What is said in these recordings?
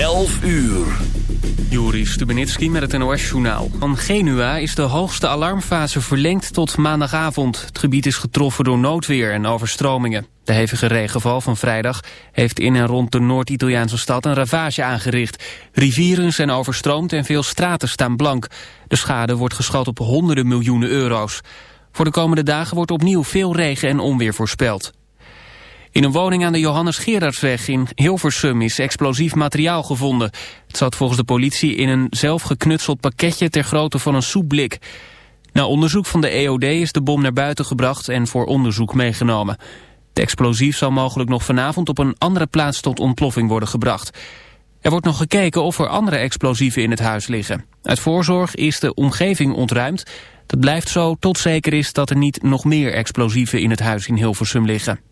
11 uur. Juri Stubenitski met het NOS-journaal. Van Genua is de hoogste alarmfase verlengd tot maandagavond. Het gebied is getroffen door noodweer en overstromingen. De hevige regenval van vrijdag heeft in en rond de Noord-Italiaanse stad een ravage aangericht. Rivieren zijn overstroomd en veel straten staan blank. De schade wordt geschat op honderden miljoenen euro's. Voor de komende dagen wordt opnieuw veel regen en onweer voorspeld. In een woning aan de Johannes Gerardsweg in Hilversum is explosief materiaal gevonden. Het zat volgens de politie in een zelfgeknutseld pakketje ter grootte van een soepblik. Na onderzoek van de EOD is de bom naar buiten gebracht en voor onderzoek meegenomen. Het explosief zal mogelijk nog vanavond op een andere plaats tot ontploffing worden gebracht. Er wordt nog gekeken of er andere explosieven in het huis liggen. Uit voorzorg is de omgeving ontruimd. Dat blijft zo tot zeker is dat er niet nog meer explosieven in het huis in Hilversum liggen.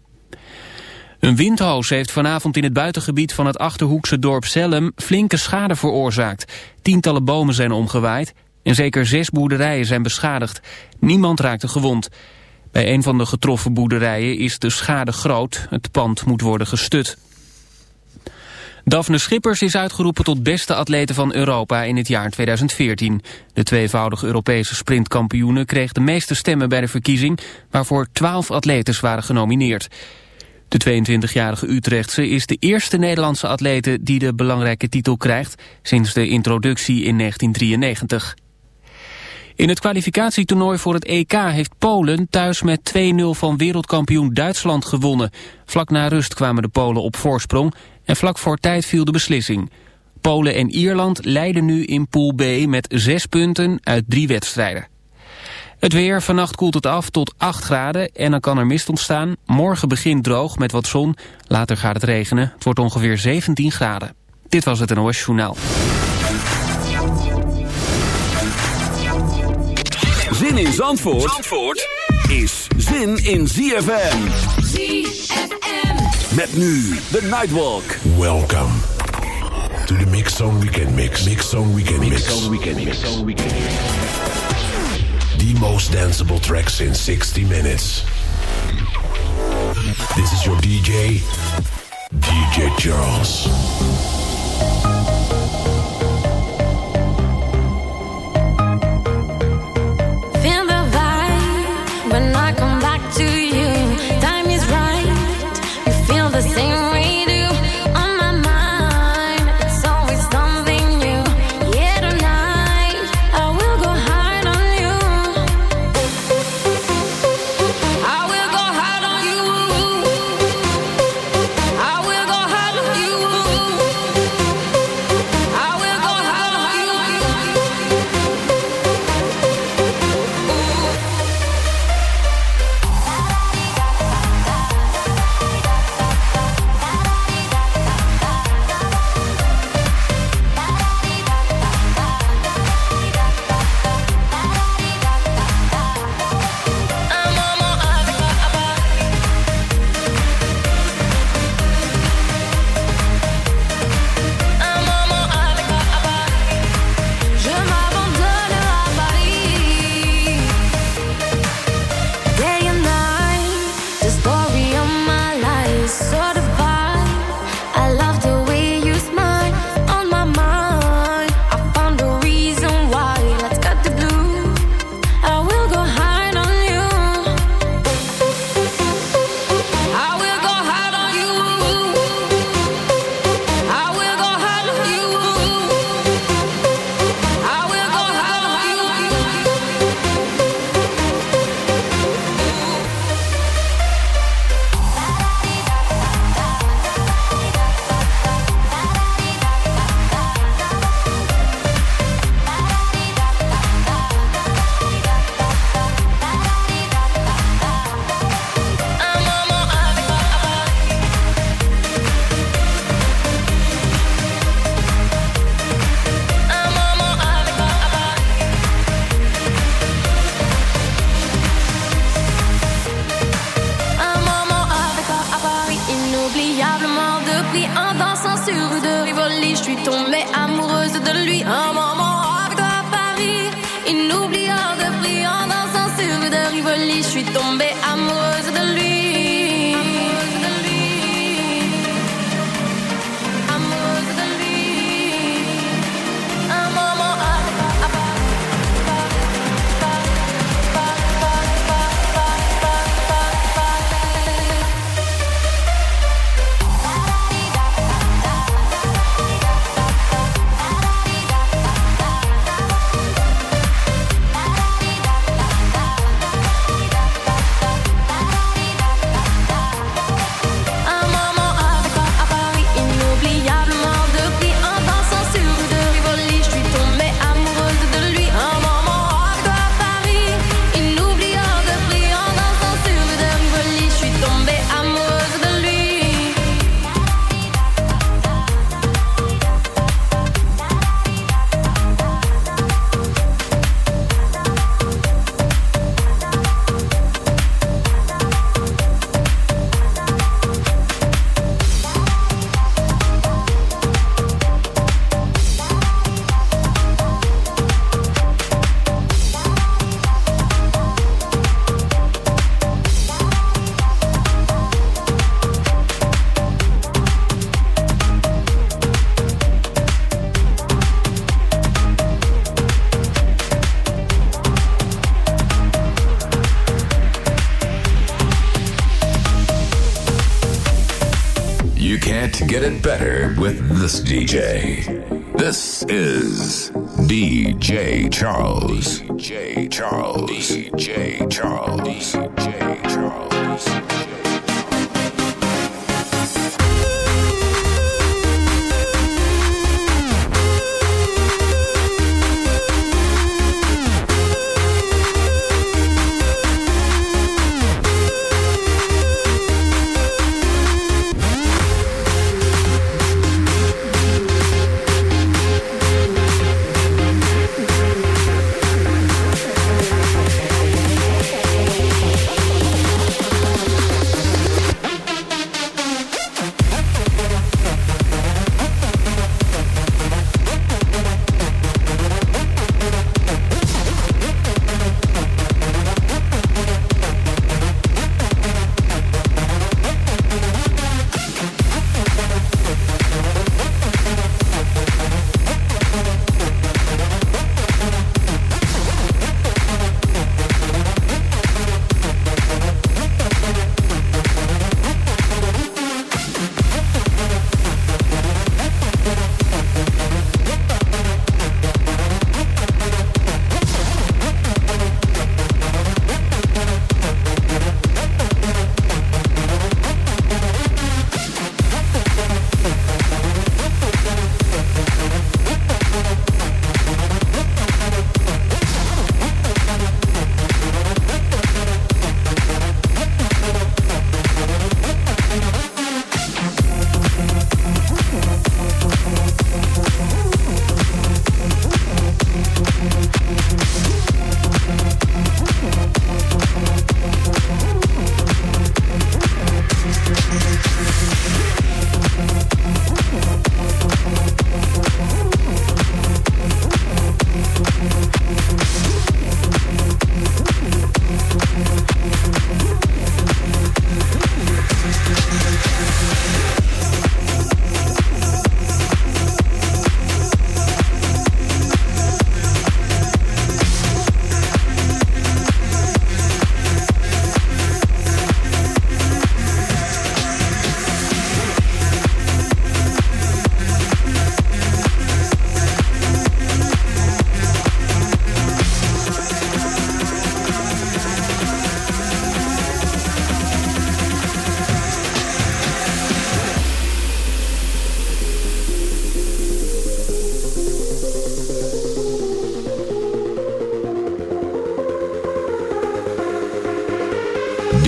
Een windhoos heeft vanavond in het buitengebied van het Achterhoekse dorp Zelm flinke schade veroorzaakt. Tientallen bomen zijn omgewaaid en zeker zes boerderijen zijn beschadigd. Niemand raakte gewond. Bij een van de getroffen boerderijen is de schade groot. Het pand moet worden gestut. Daphne Schippers is uitgeroepen tot beste atlete van Europa in het jaar 2014. De tweevoudige Europese sprintkampioene kreeg de meeste stemmen bij de verkiezing... waarvoor twaalf atletes waren genomineerd. De 22-jarige Utrechtse is de eerste Nederlandse atlete die de belangrijke titel krijgt sinds de introductie in 1993. In het kwalificatietoernooi voor het EK heeft Polen thuis met 2-0 van wereldkampioen Duitsland gewonnen. Vlak na rust kwamen de Polen op voorsprong en vlak voor tijd viel de beslissing. Polen en Ierland leiden nu in Pool B met zes punten uit drie wedstrijden. Het weer, vannacht koelt het af tot 8 graden en dan kan er mist ontstaan. Morgen begint droog met wat zon, later gaat het regenen. Het wordt ongeveer 17 graden. Dit was het NOS Journaal. Zin in Zandvoort, Zandvoort is zin in ZFM. ZFM. Met nu de Nightwalk. Welcome to the Mix Zone Weekend Mix. Mix Zone Weekend Mix. Mix Zone Weekend Mix. Zone Weekend Mix. The most danceable tracks in 60 minutes. This is your DJ, DJ Charles. DJ.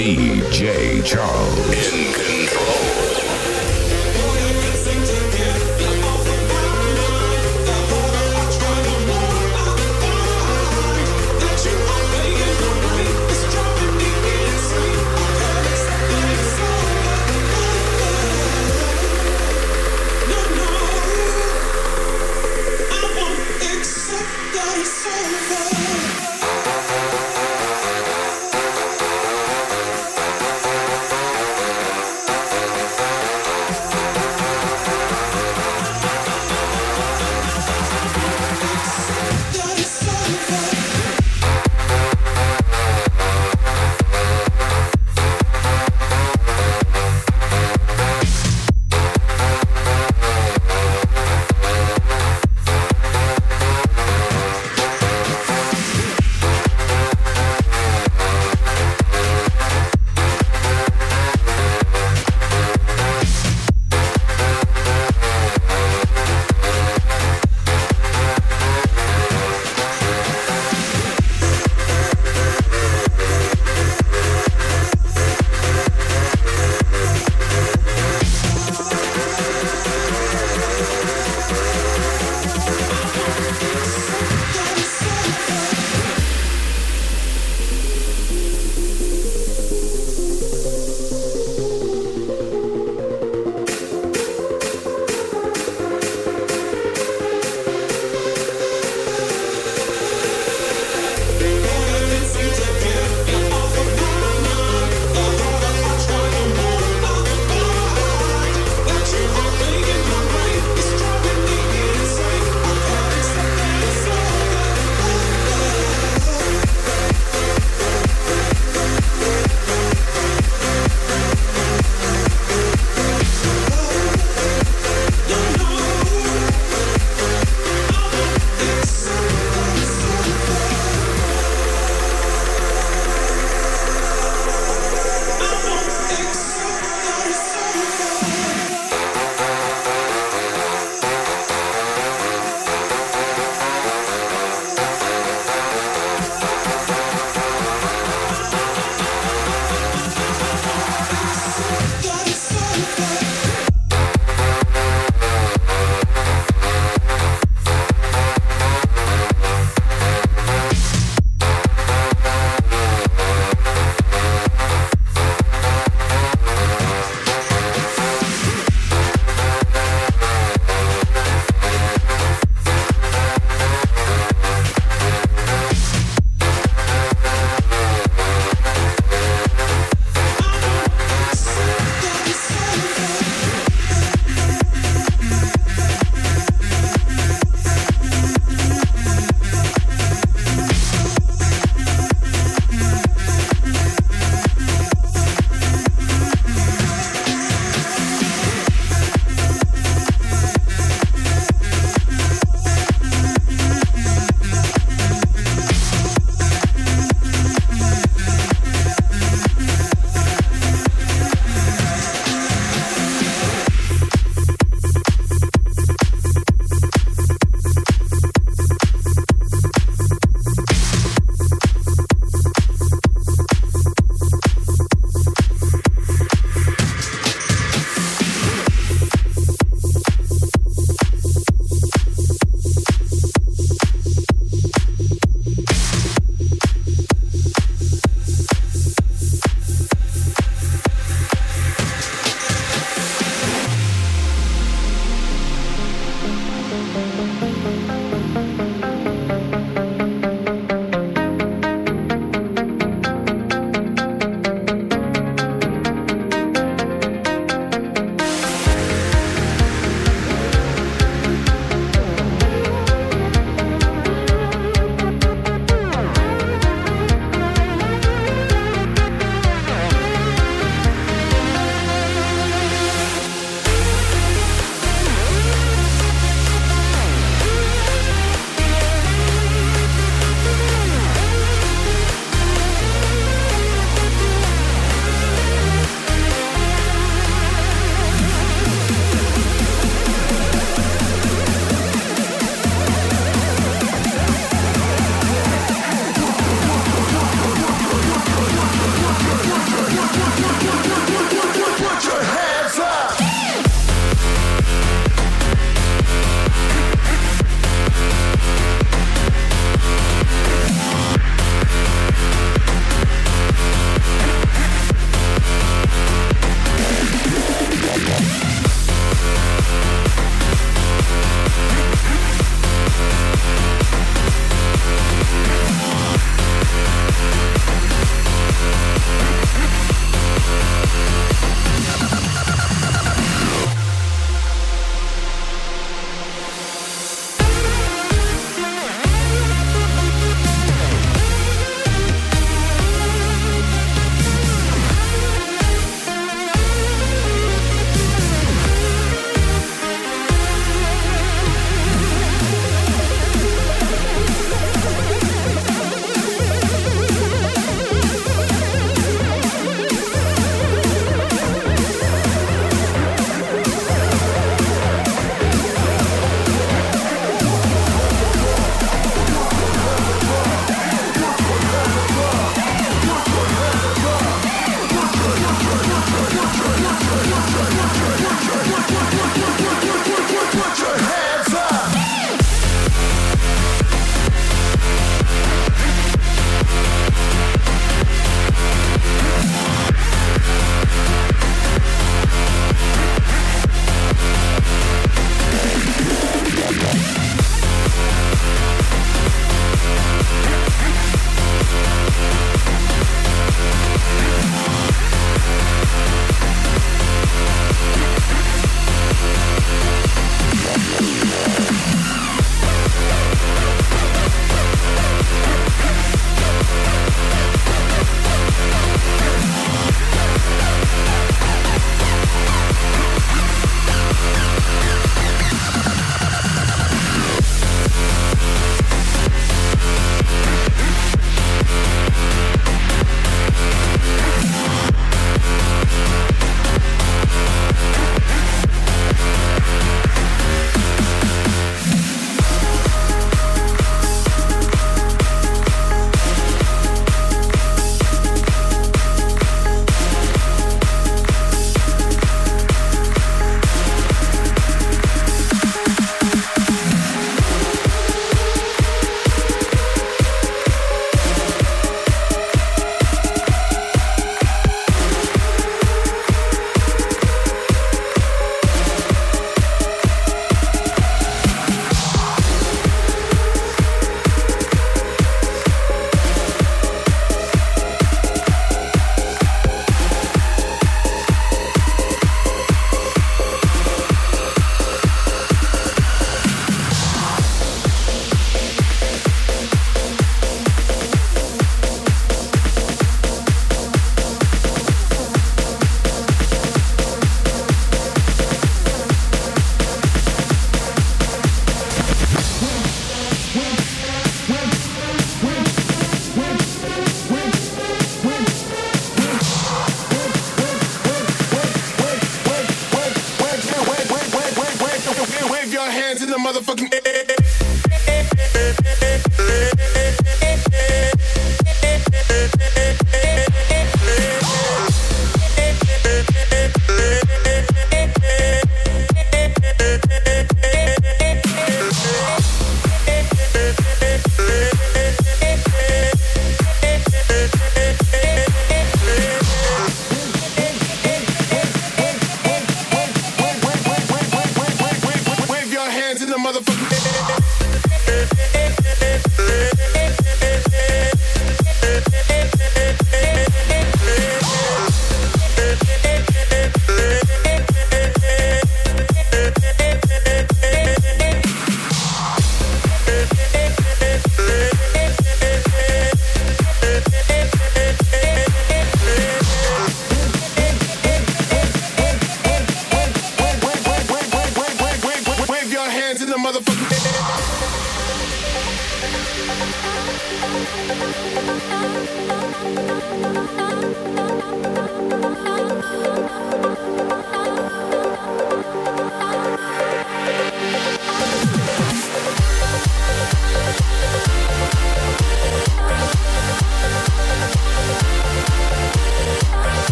DJ Charles. In control.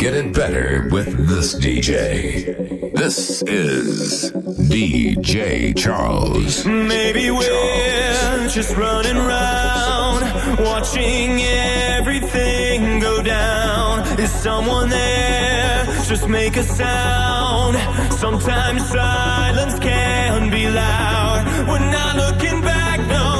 Get it better with this DJ. This is DJ Charles. Maybe we're Charles. just running around, watching everything go down. Is someone there? Just make a sound. Sometimes silence can be loud. We're not looking back, no,